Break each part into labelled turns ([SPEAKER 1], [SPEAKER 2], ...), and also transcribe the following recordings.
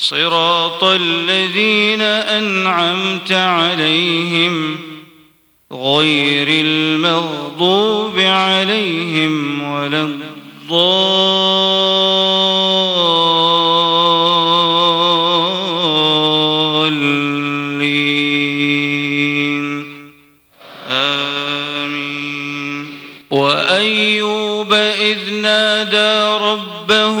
[SPEAKER 1] صراط الذين أنعمت عليهم غير المغضوب عليهم ولا الضالين. آمين. وأيوب إذ نادى ربه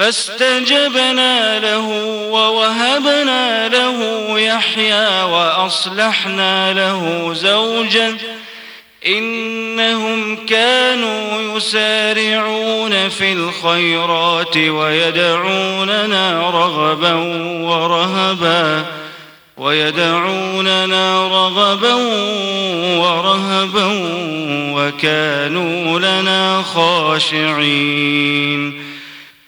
[SPEAKER 1] فاستجبنا له ووهبنا له يحيى وأصلحنا له زوجا إنهم كانوا يسارعون في الخيرات ويدعوننا رغبا ورهبا ويدعوننا رغبا ورهبا وكانوا لنا خاشعين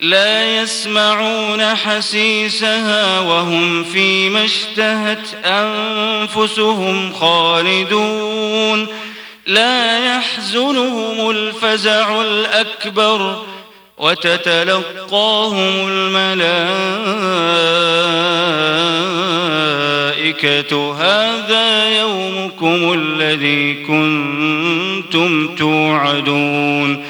[SPEAKER 1] لا يسمعون حسيسها وهم فيما اشتهت أنفسهم خالدون. لا يحزنهم الفزع الأكبر وتتلقاهم الملائكة. هذا يومكم الذي كنتم توعدون.